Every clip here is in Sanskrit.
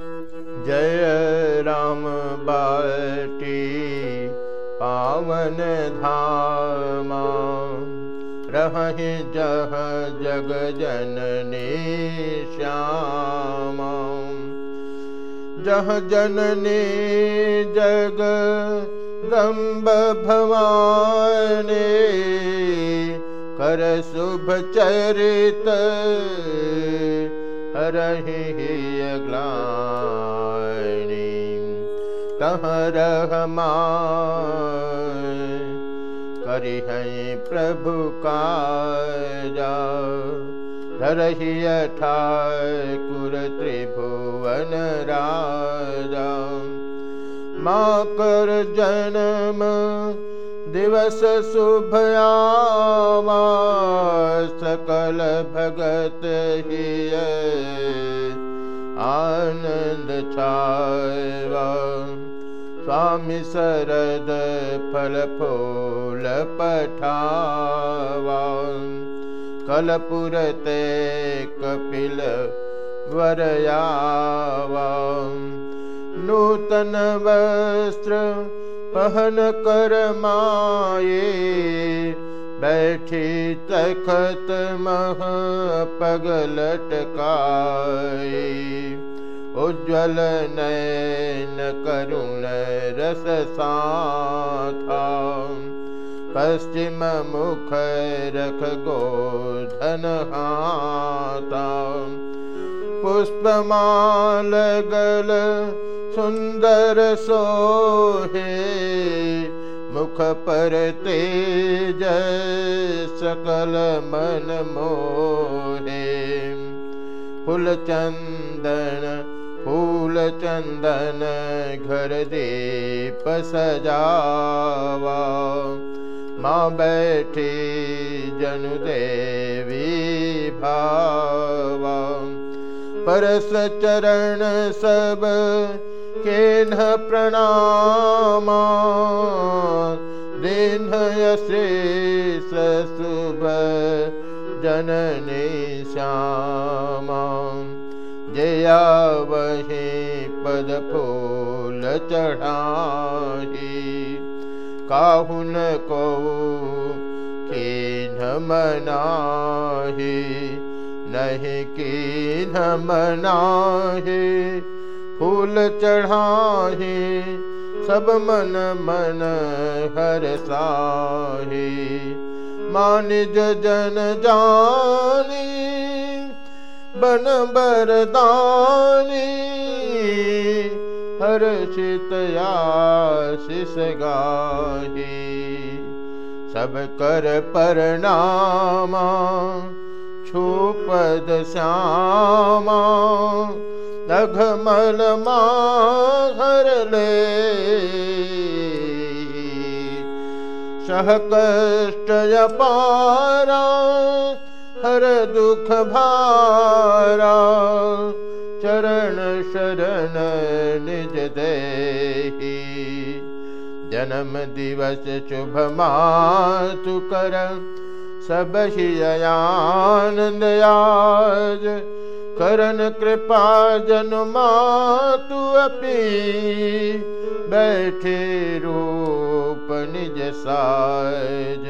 जय राम बाटी पावन धामा। रहि जह जग जननी श्याम। जह जननी जग दम्ब भवानी कर शुभ चरित हरहि अग्लानि तह रहमा करिहै प्रभु काजा धरहि ठाकुर त्रिभुवन राजा। मा कर जन्म दिवस शुभयावा सकल भगत हिय। आनन्द स्वामी शरद फल फूल पठावा। कलपुरते कपिल वरयावा। नूतन वस्त्र पहन कर माये बैठी तखत मह पग लटकाए। उज्ज्वल नयन करुण रस साथा। पश्चिम मुख रख गोधन हाथा पुष्पमाल गल सुन्दर सोहे मुख पर तेज सकल मन मोहे। फूल चन्दन फूल चन्दन घर दीप सजावा। माँ बैठी जनु देवी भावा परस चरण सब केन प्रणाम। दिन यशेष शुभ जननी श्याम। जया वही पद फूल चढ़ाही। काहुन को केन मनाही। नहीं की न मनाही फूल चढ़ाही, सब मन मन हर साहे। मानिज जन जानी, बन बरदानी हर शीतया शिष गाही। सब कर परनामा छूपद श्यामा नघमल हर ले। सह कष्ट पारा हर दुख भारा। चरण शरण निज दे जन्म दिवस शुभ मातु कर सब ही आनंद आज करन कृपा जनुमा तु अपि। बैठे रूप निज साज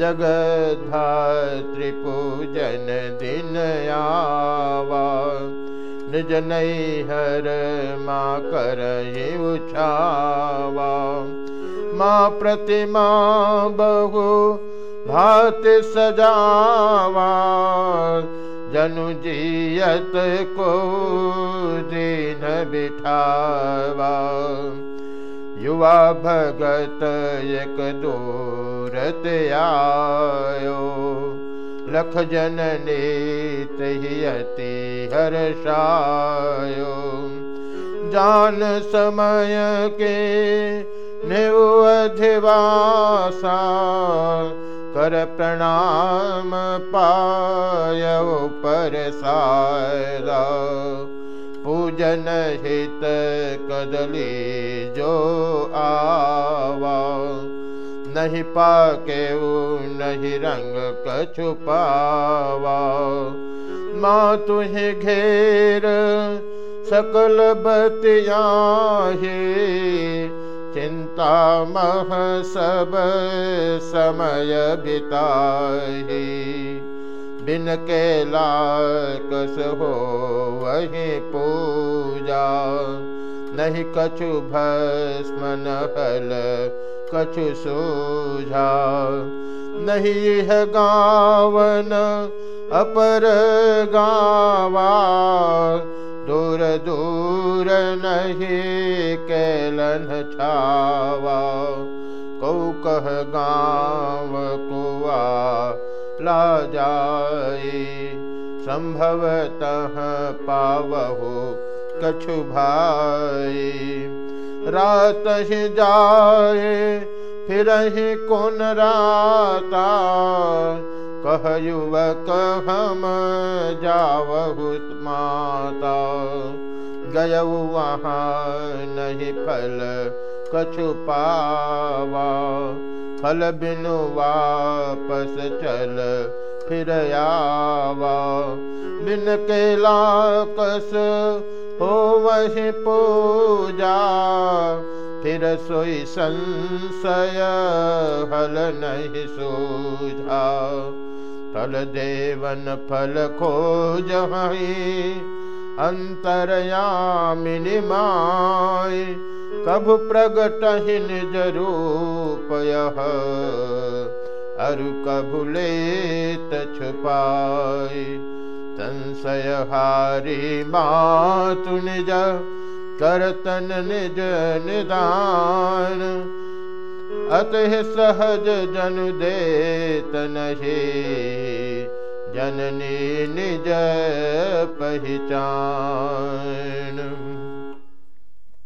जगधात्रि पूजन दिन आवा। निज हर मा कर उछावा। माँ प्रतिमा बहु भात सजावा, जनु जियत को दिन बिठावा। युवा भगत एक दूरत आयो, लख जननी तहियति हर्षायो। जान समय के नेव अधिवासा कर प्रणाम पाय पर सारा। पूजन हित कदली जो आवा। नहीं पाके नहीं रंग कछुपावा माँ तुहे घेर सकल बतियाहे चिंता मह सब समय बिताहे बिन के लाकस हो वही पूजा। नहीं कछु भस्म हल कछु सूझा। नहीं है गावन अपर गावा। दूर दूर नहीं कैलन छावा। कौ कह गाँव कुआ ला जाए संभवतः पावहो कछु भाई रात ही जाए, फिर ही कौन राता कह युवक हम जावहु माता। गय वहाँ नहीं फल कछु पावा। फल बिनु वापस चल फिर आवा। बिन के लाकस हो वही पूजा संशय हल नहीं सूझा फल देवन फल खोज अंतरयामिनी माय कब प्रगट ही निज रूप अरु कभु लेत छुपाय संशय हारी मातु निज करतन निज निदान। अतः सहज जन नहे जननी निज पहचान